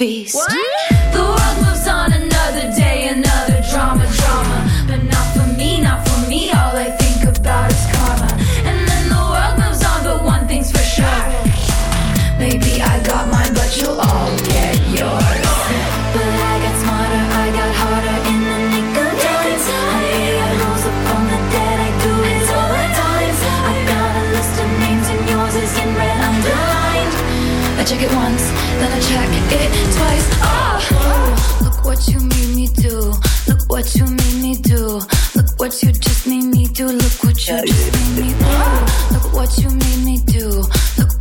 feast. What?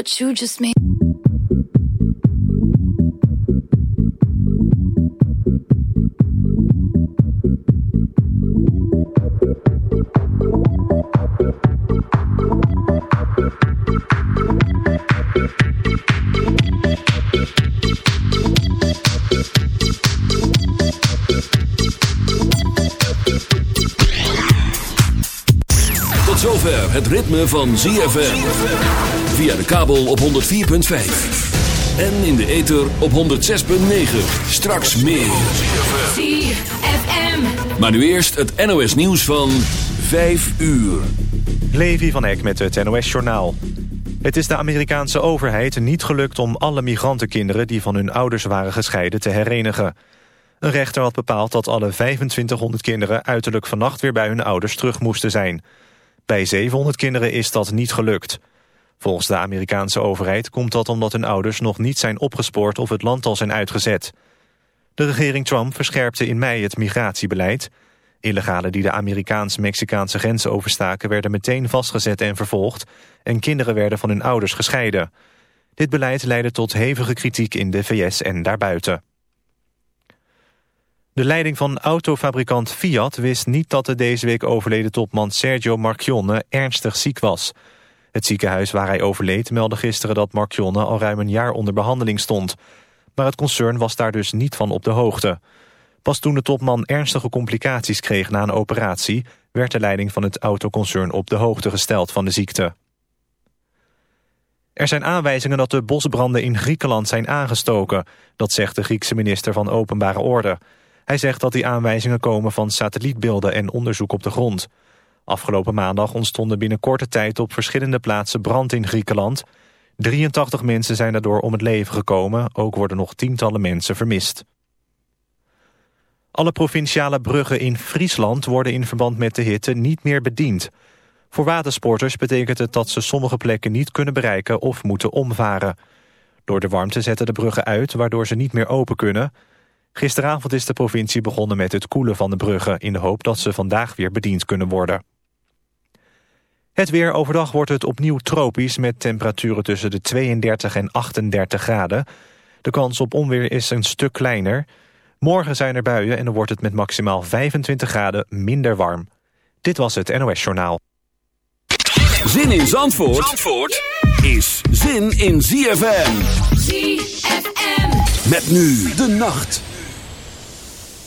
What you just made het ritme van ZFM. Via de kabel op 104.5. En in de ether op 106.9. Straks meer. ZFM. Maar nu eerst het NOS nieuws van 5 uur. Levi van Eck met het NOS-journaal. Het is de Amerikaanse overheid niet gelukt om alle migrantenkinderen... die van hun ouders waren gescheiden te herenigen. Een rechter had bepaald dat alle 2500 kinderen... uiterlijk vannacht weer bij hun ouders terug moesten zijn. Bij 700 kinderen is dat niet gelukt. Volgens de Amerikaanse overheid komt dat omdat hun ouders... nog niet zijn opgespoord of het land al zijn uitgezet. De regering Trump verscherpte in mei het migratiebeleid... Illegalen die de Amerikaans-Mexicaanse grens overstaken... werden meteen vastgezet en vervolgd... en kinderen werden van hun ouders gescheiden. Dit beleid leidde tot hevige kritiek in de VS en daarbuiten. De leiding van autofabrikant Fiat wist niet dat de deze week overleden topman Sergio Marchionne ernstig ziek was. Het ziekenhuis waar hij overleed meldde gisteren dat Marchionne al ruim een jaar onder behandeling stond. Maar het concern was daar dus niet van op de hoogte. Pas toen de topman ernstige complicaties kreeg na een operatie... werd de leiding van het autoconcern op de hoogte gesteld van de ziekte. Er zijn aanwijzingen dat de bosbranden in Griekenland zijn aangestoken. Dat zegt de Griekse minister van Openbare Orde. Hij zegt dat die aanwijzingen komen van satellietbeelden en onderzoek op de grond. Afgelopen maandag ontstonden binnen korte tijd op verschillende plaatsen brand in Griekenland. 83 mensen zijn daardoor om het leven gekomen. Ook worden nog tientallen mensen vermist. Alle provinciale bruggen in Friesland worden in verband met de hitte niet meer bediend. Voor watersporters betekent het dat ze sommige plekken niet kunnen bereiken of moeten omvaren. Door de warmte zetten de bruggen uit, waardoor ze niet meer open kunnen. Gisteravond is de provincie begonnen met het koelen van de bruggen... in de hoop dat ze vandaag weer bediend kunnen worden. Het weer overdag wordt het opnieuw tropisch... met temperaturen tussen de 32 en 38 graden. De kans op onweer is een stuk kleiner... Morgen zijn er buien en dan wordt het met maximaal 25 graden minder warm. Dit was het NOS Journaal. Zin in Zandvoort, Zandvoort is zin in ZFM. ZFM. Met nu de nacht.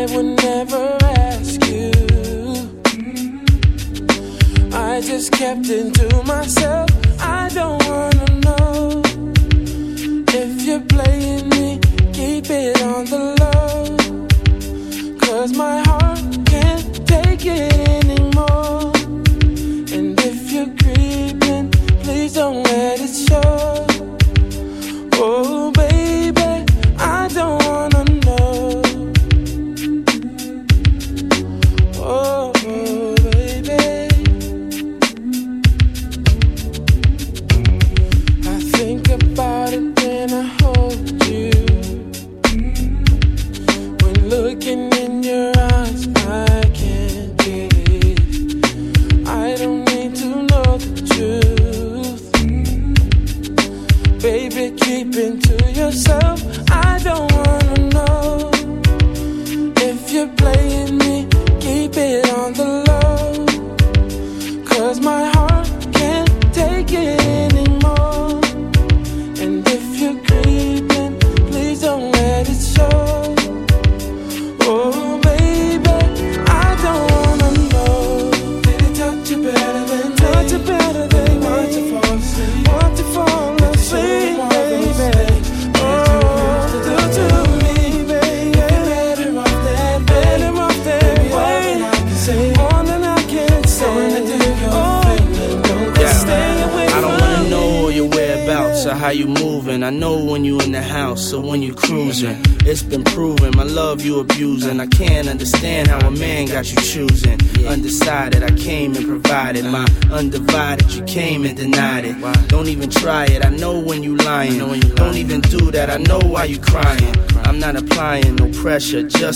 I would never ask you. I just kept it to myself.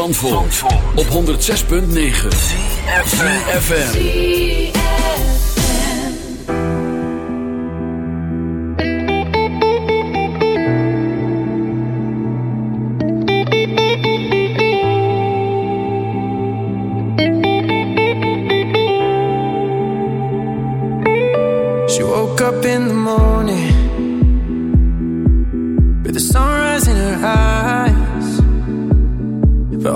van Zandvoort, op 106.9 CFFM She woke up in the morning with the sunrise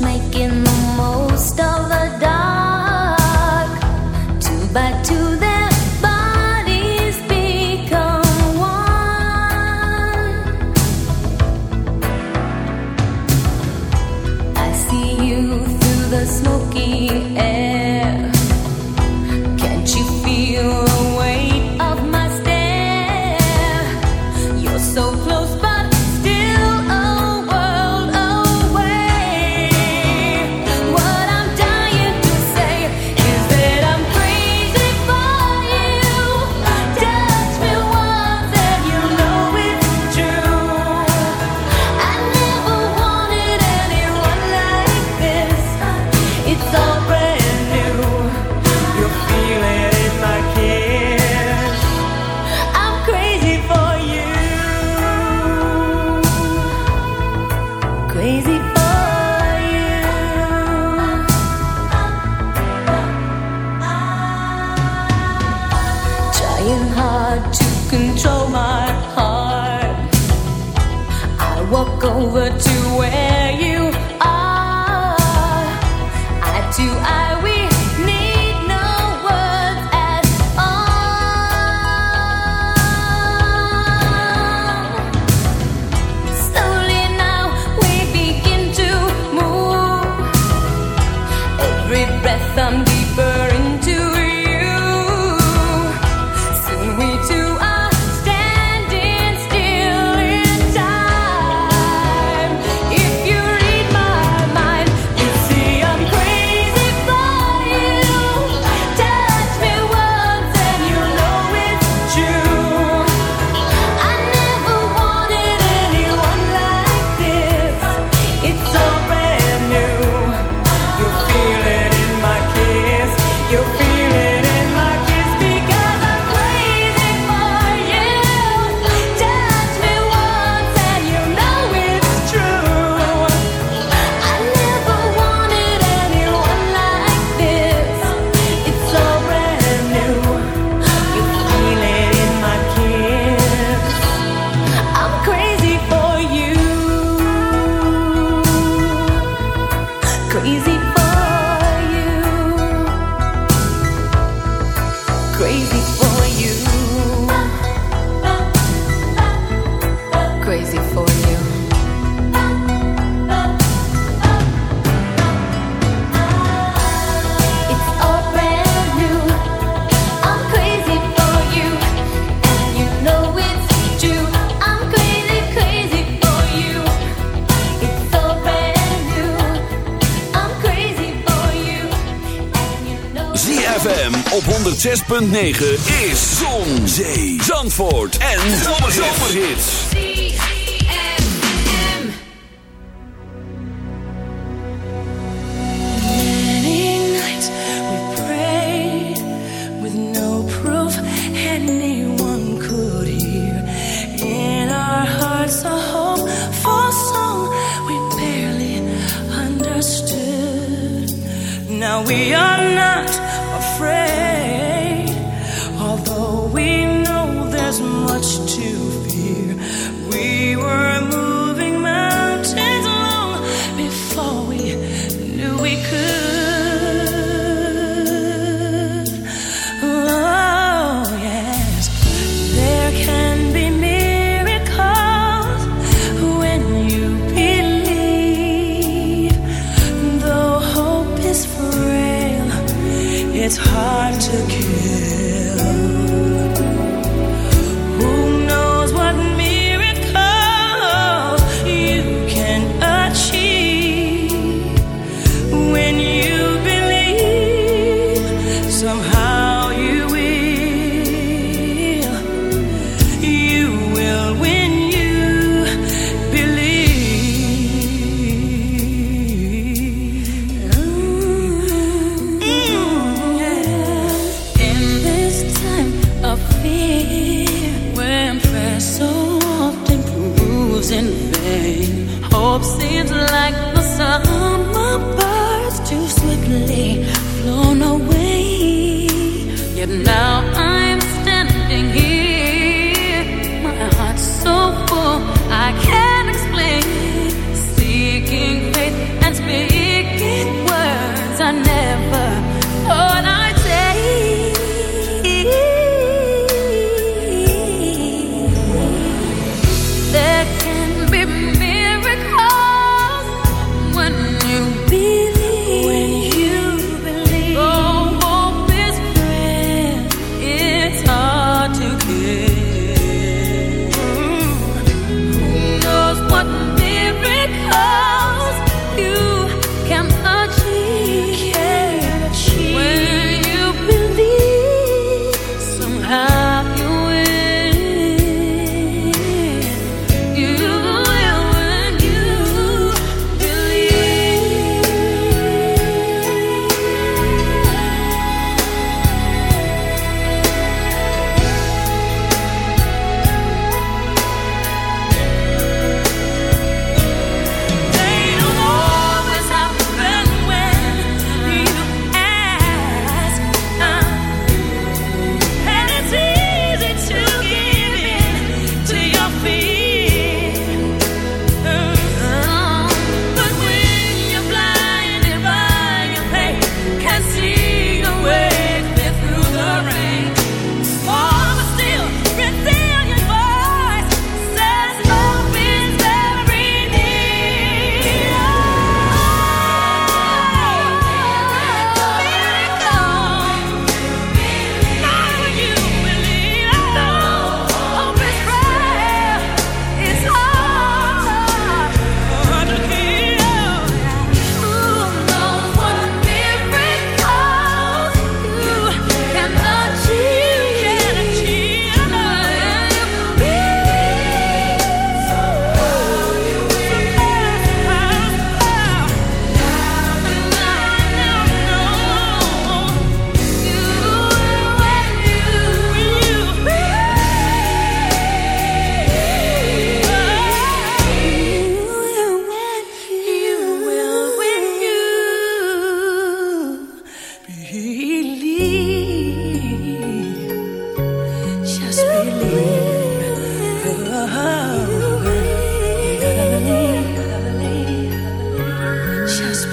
Making the most of the dark. Two by two, 106.9 could.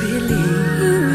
believe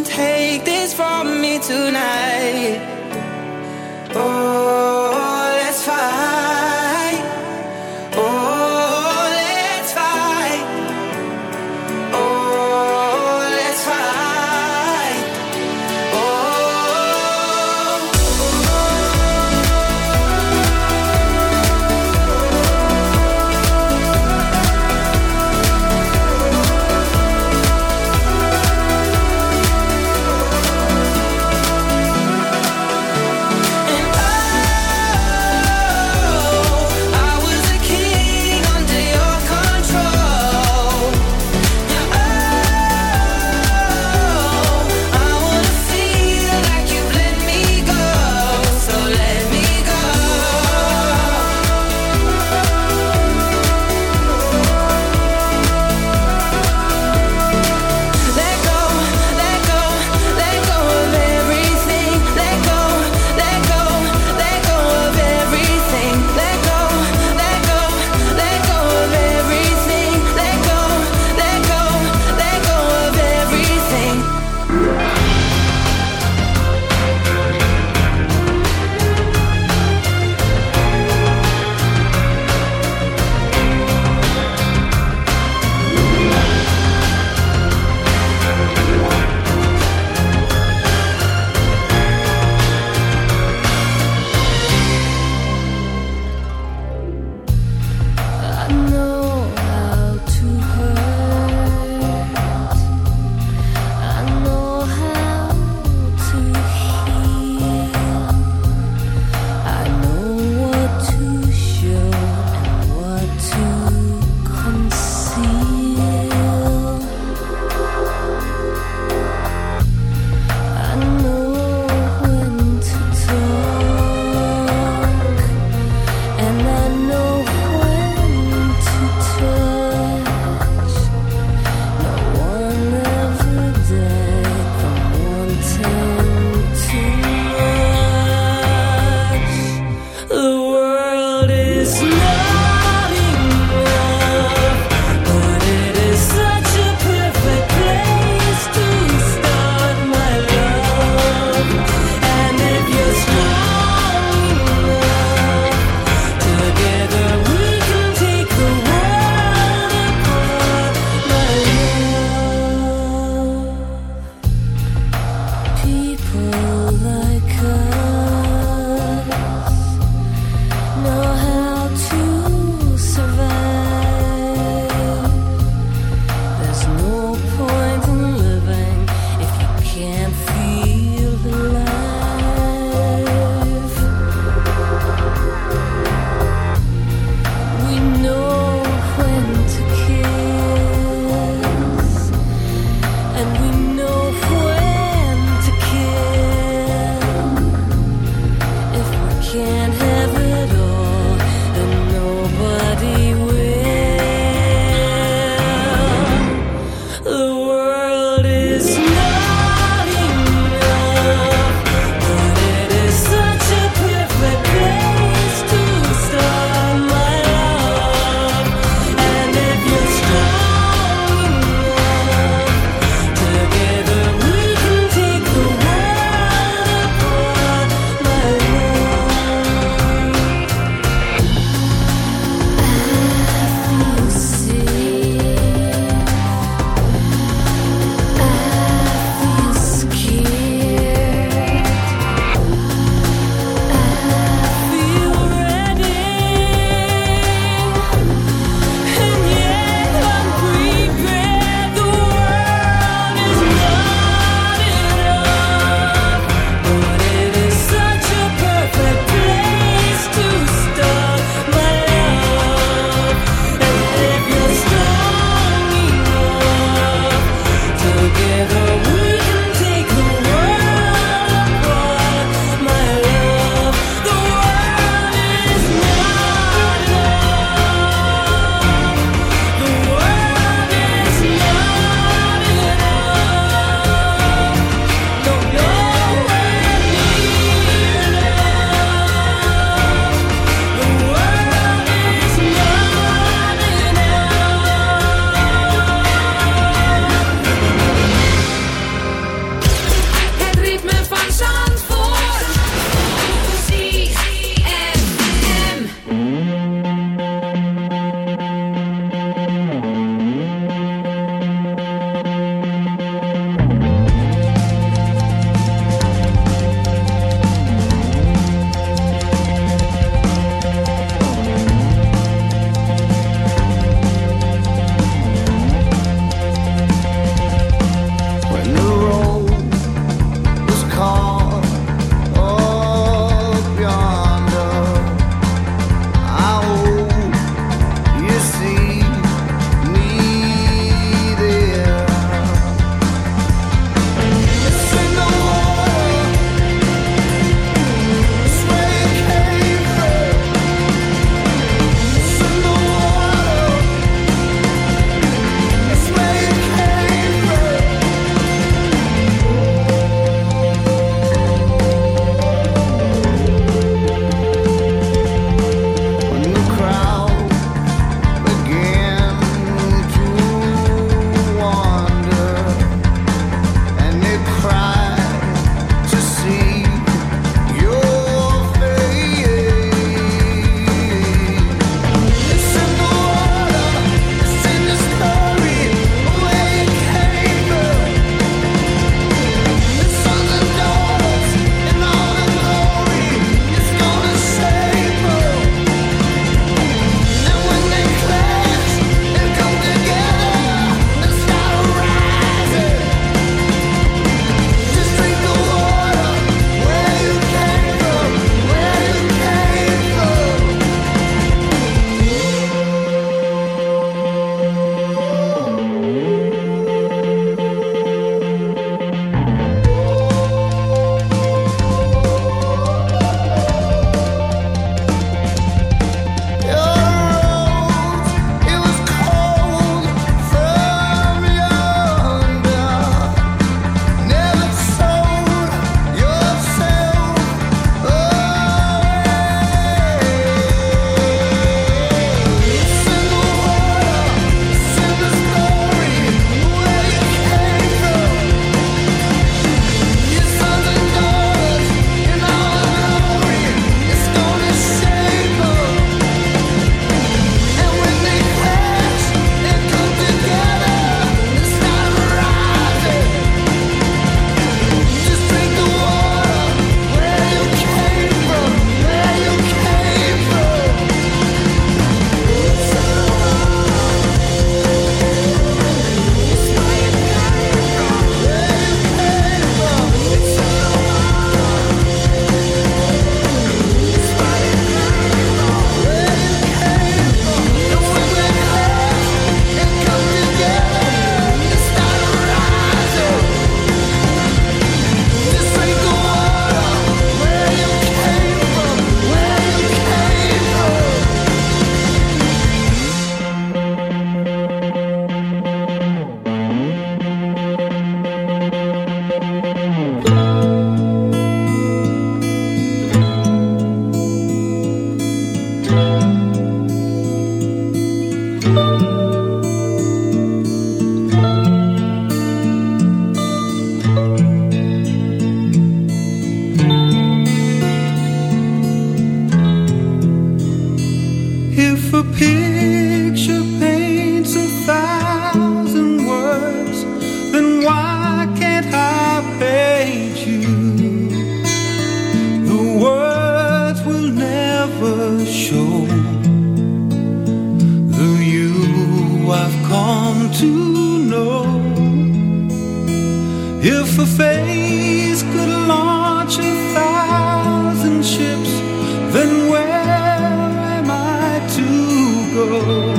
Take this from me tonight. Oh, go.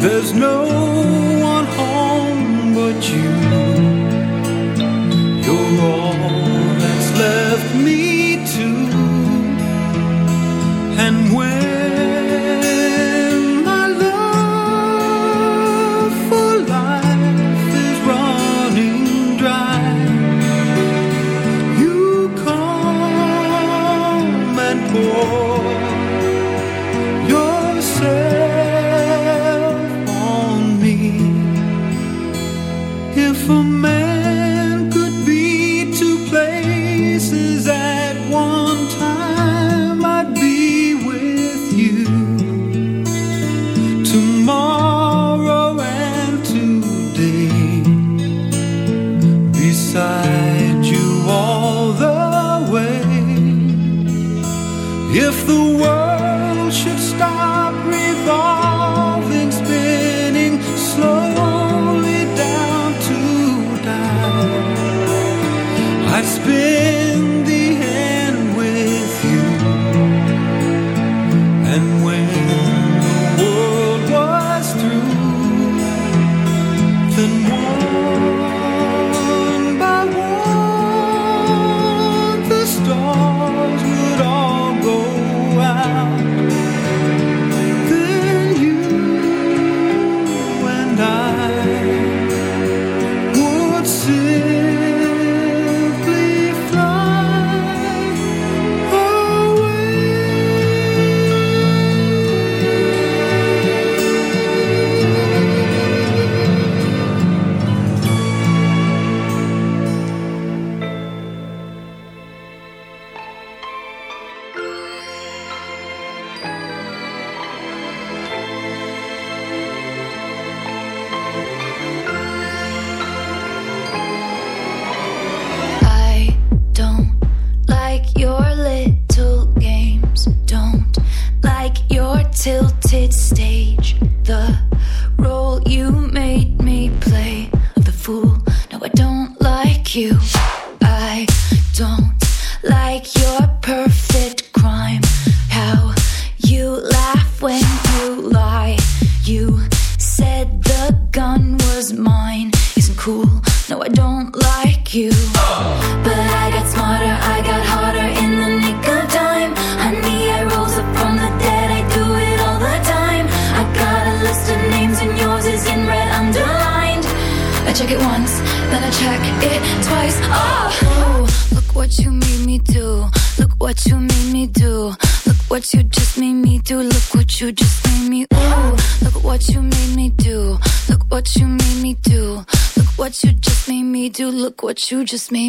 There's no one home but you. You're all you just made.